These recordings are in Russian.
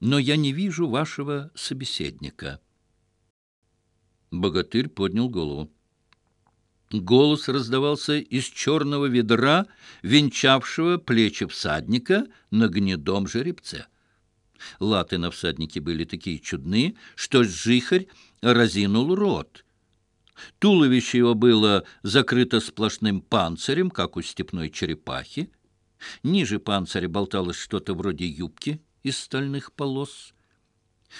но я не вижу вашего собеседника». Богатырь поднял голову. Голос раздавался из черного ведра, венчавшего плечи всадника на гнедом жеребце. Латы на всаднике были такие чудные, что жихарь разинул рот. Туловище его было закрыто сплошным панцирем, как у степной черепахи. Ниже панциря болталось что-то вроде юбки из стальных полос.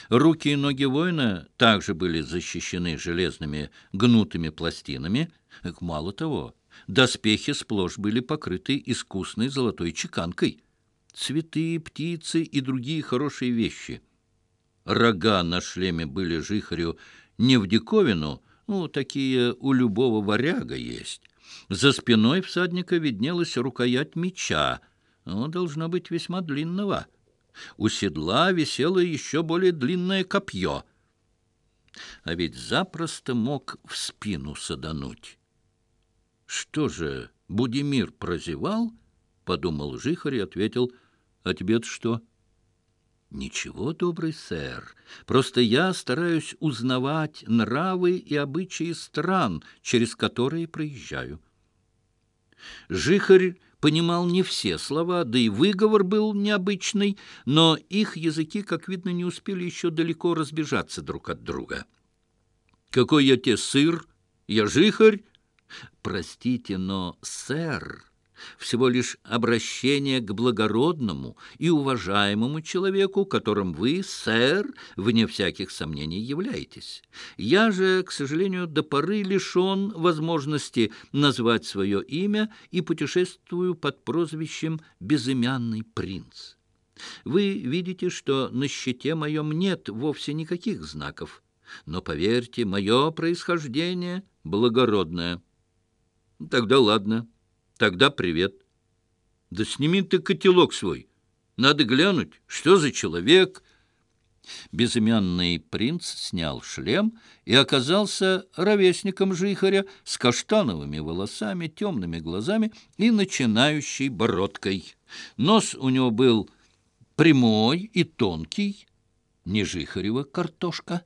Руки и ноги воина также были защищены железными гнутыми пластинами. Мало того, доспехи сплошь были покрыты искусной золотой чеканкой. Цветы, птицы и другие хорошие вещи. Рога на шлеме были жихарю не в диковину, ну, такие у любого варяга есть. За спиной всадника виднелась рукоять меча, но должно быть весьма длинного. У седла висело еще более длинное копье. А ведь запросто мог в спину садануть. Что же, Будимир прозевал? — подумал Жихарь и ответил, — а тебе-то что? — Ничего, добрый сэр, просто я стараюсь узнавать нравы и обычаи стран, через которые проезжаю. Жихарь понимал не все слова, да и выговор был необычный, но их языки, как видно, не успели еще далеко разбежаться друг от друга. «Какой я те сыр? Я жихарь?» «Простите, но сэр...» всего лишь обращение к благородному и уважаемому человеку, которым вы, сэр, вне всяких сомнений являетесь. Я же, к сожалению, до поры лишен возможности назвать свое имя и путешествую под прозвищем «Безымянный принц». Вы видите, что на щите моем нет вовсе никаких знаков, но, поверьте, мое происхождение благородное. Тогда ладно тогда привет. Да сними ты котелок свой. Надо глянуть, что за человек. Безымянный принц снял шлем и оказался ровесником жихаря с каштановыми волосами, темными глазами и начинающей бородкой. Нос у него был прямой и тонкий, не жихарева картошка.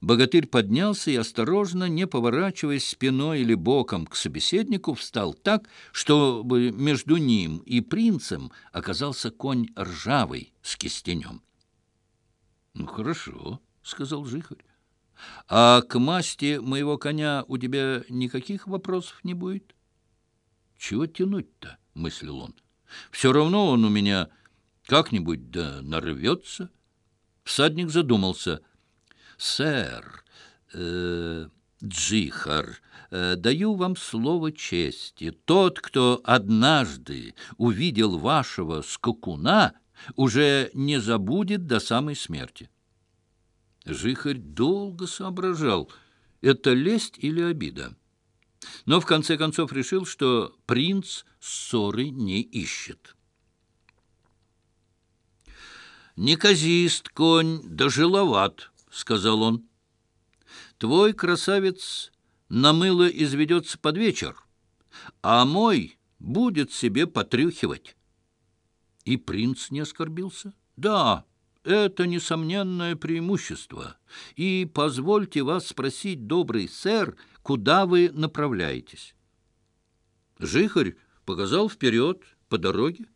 Богатырь поднялся и, осторожно, не поворачиваясь спиной или боком к собеседнику, встал так, чтобы между ним и принцем оказался конь ржавый с кистенем. — Ну, хорошо, — сказал Жихарь. — А к масти моего коня у тебя никаких вопросов не будет? — Чего тянуть-то? — мыслил он. — Все равно он у меня как-нибудь да нарвется. Всадник задумался — «Сэр, э, Джихар, э, даю вам слово чести. Тот, кто однажды увидел вашего скакуна, уже не забудет до сказал он. «Твой красавец на мыло изведется под вечер, а мой будет себе потрюхивать». И принц не оскорбился. «Да, это несомненное преимущество. И позвольте вас спросить, добрый сэр, куда вы направляетесь?» Жихарь показал вперед по дороге.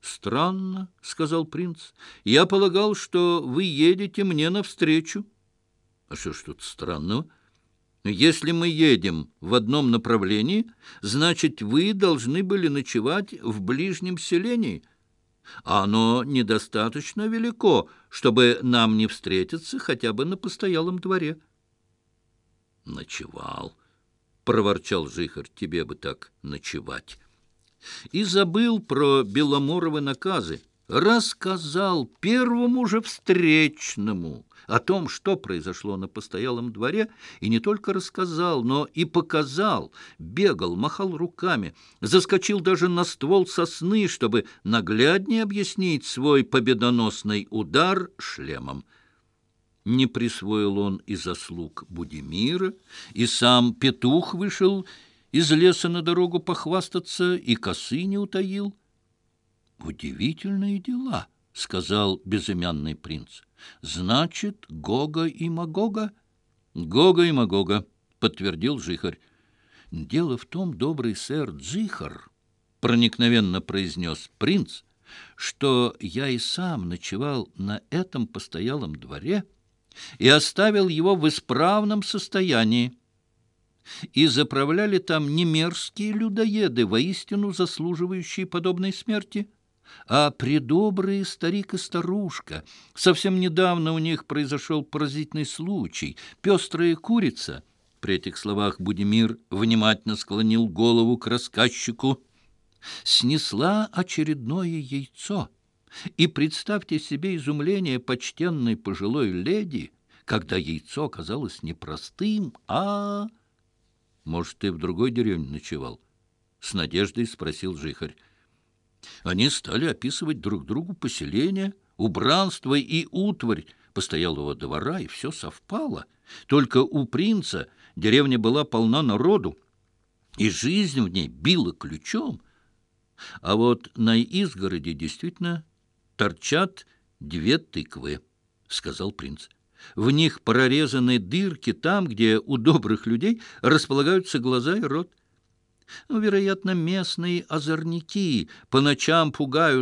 «Странно», — сказал принц. «Я полагал, что вы едете мне навстречу». «А что ж тут странного?» «Если мы едем в одном направлении, значит, вы должны были ночевать в ближнем селении. А оно недостаточно велико, чтобы нам не встретиться хотя бы на постоялом дворе». «Ночевал», — проворчал Жихар, — «тебе бы так ночевать» и забыл про Беломорова наказы, рассказал первому же встречному о том, что произошло на постоялом дворе, и не только рассказал, но и показал, бегал, махал руками, заскочил даже на ствол сосны, чтобы нагляднее объяснить свой победоносный удар шлемом. Не присвоил он и заслуг Будимира, и сам петух вышел из леса на дорогу похвастаться и косы не утаил. «Удивительные дела», — сказал безымянный принц. «Значит, Гога и Магога?» «Гога и Магога», — подтвердил Жихарь. «Дело в том, добрый сэр Джихар», — проникновенно произнес принц, «что я и сам ночевал на этом постоялом дворе» и оставил его в исправном состоянии и заправляли там не мерзкие людоеды, воистину заслуживающие подобной смерти, а предобрые старик и старушка. Совсем недавно у них произошел поразительный случай. Пестрая курица. При этих словах Будимир внимательно склонил голову к рассказчику. Снесла очередное яйцо. И представьте себе изумление почтенной пожилой леди, когда яйцо оказалось не простым, а может, ты в другой деревне ночевал?» С надеждой спросил жихарь. Они стали описывать друг другу поселение, убранство и утварь постоялого двора, и все совпало. Только у принца деревня была полна народу, и жизнь в ней била ключом. А вот на изгороде действительно торчат две тыквы, — сказал принц. В них прорезаны дырки там, где у добрых людей располагаются глаза и рот. Ну, вероятно, местные озорники по ночам пугают